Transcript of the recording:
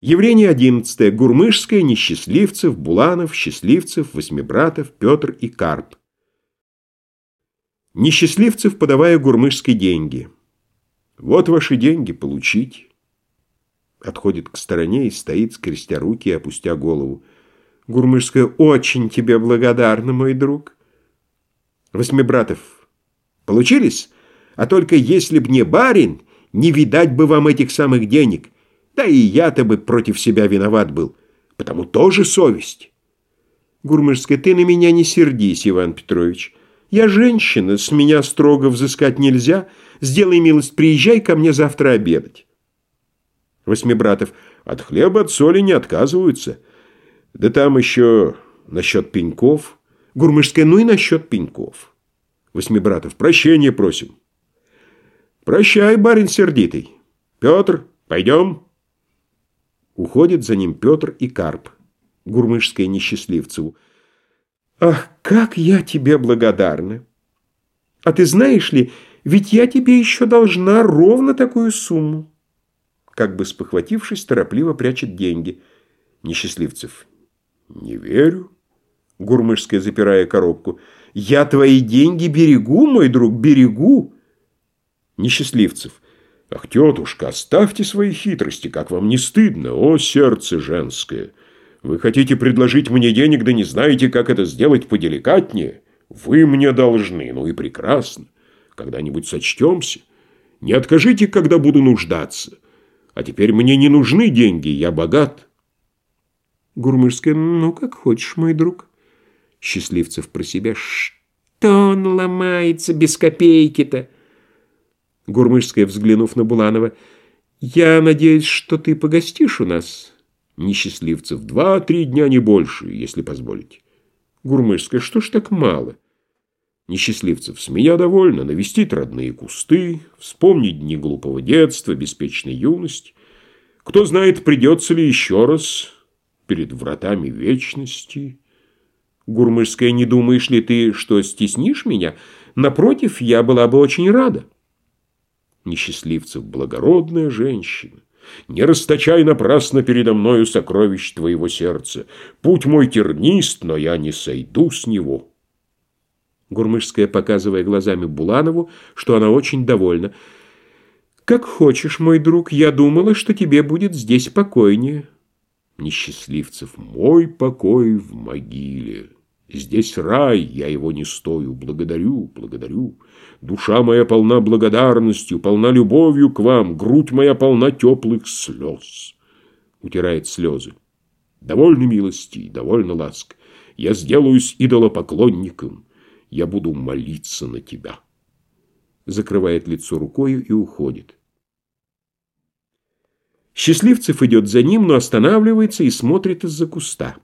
Явление одиннадцатое. Гурмышская, Несчастливцев, Буланов, Счастливцев, Восьмибратов, Петр и Карп. Несчастливцев, подавая Гурмышской деньги. «Вот ваши деньги, получите». Отходит к стороне и стоит, скрестя руки опустя голову. Гурмышская, «Очень тебе благодарна, мой друг». Восьмибратов, «Получились? А только если б не барин, не видать бы вам этих самых денег». Да и я-то бы против себя виноват был, потому тоже совесть. Гурмышская, ты на меня не сердись, Иван Петрович. Я женщина, с меня строго взыскать нельзя. Сделай милость, приезжай ко мне завтра обедать. Восьмибратов, от хлеба, от соли не отказываются. Да там еще насчет пеньков. Гурмышская, ну и насчет пеньков. Восьмибратов, прощения просим. Прощай, барин сердитый. Петр, пойдем. Уходят за ним Петр и Карп. Гурмышская несчастливцеву. «Ах, как я тебе благодарна! А ты знаешь ли, ведь я тебе еще должна ровно такую сумму!» Как бы спохватившись, торопливо прячет деньги. Несчастливцев. «Не верю». Гурмышская, запирая коробку. «Я твои деньги берегу, мой друг, берегу!» Несчастливцев. Ах, тетушка, оставьте свои хитрости, как вам не стыдно, о сердце женское. Вы хотите предложить мне денег, да не знаете, как это сделать поделикатнее? Вы мне должны, ну и прекрасно. Когда-нибудь сочтемся. Не откажите, когда буду нуждаться. А теперь мне не нужны деньги, я богат. Гурмышская, ну, как хочешь, мой друг. Счастливцев про себя, что он ломается без копейки-то? Гурмышская, взглянув на Буланова. «Я надеюсь, что ты погостишь у нас?» Несчастливцев. «Два-три дня, не больше, если позволите». Гурмышская. «Что ж так мало?» Несчастливцев. «С меня довольно навестить родные кусты, вспомнить дни глупого детства, беспечной юности. Кто знает, придется ли еще раз перед вратами вечности». Гурмышская. «Не думаешь ли ты, что стеснишь меня? Напротив, я была бы очень рада» несчастливцев, благородная женщина. Не расточай напрасно передо мною сокровищ твоего сердца. Путь мой тернист, но я не сойду с него. Гурмышская, показывая глазами Буланову, что она очень довольна. «Как хочешь, мой друг, я думала, что тебе будет здесь покойнее». Несчастливцев, мой покой в могиле. Здесь рай, я его не стою. Благодарю, благодарю. Душа моя полна благодарностью, полна любовью к вам, грудь моя полна теплых слез. Утирает слезы. Довольно милости, довольно ласк. Я сделаюсь идолопоклонником. Я буду молиться на тебя. Закрывает лицо рукою и уходит. Счастливцев идет за ним, но останавливается и смотрит из-за куста.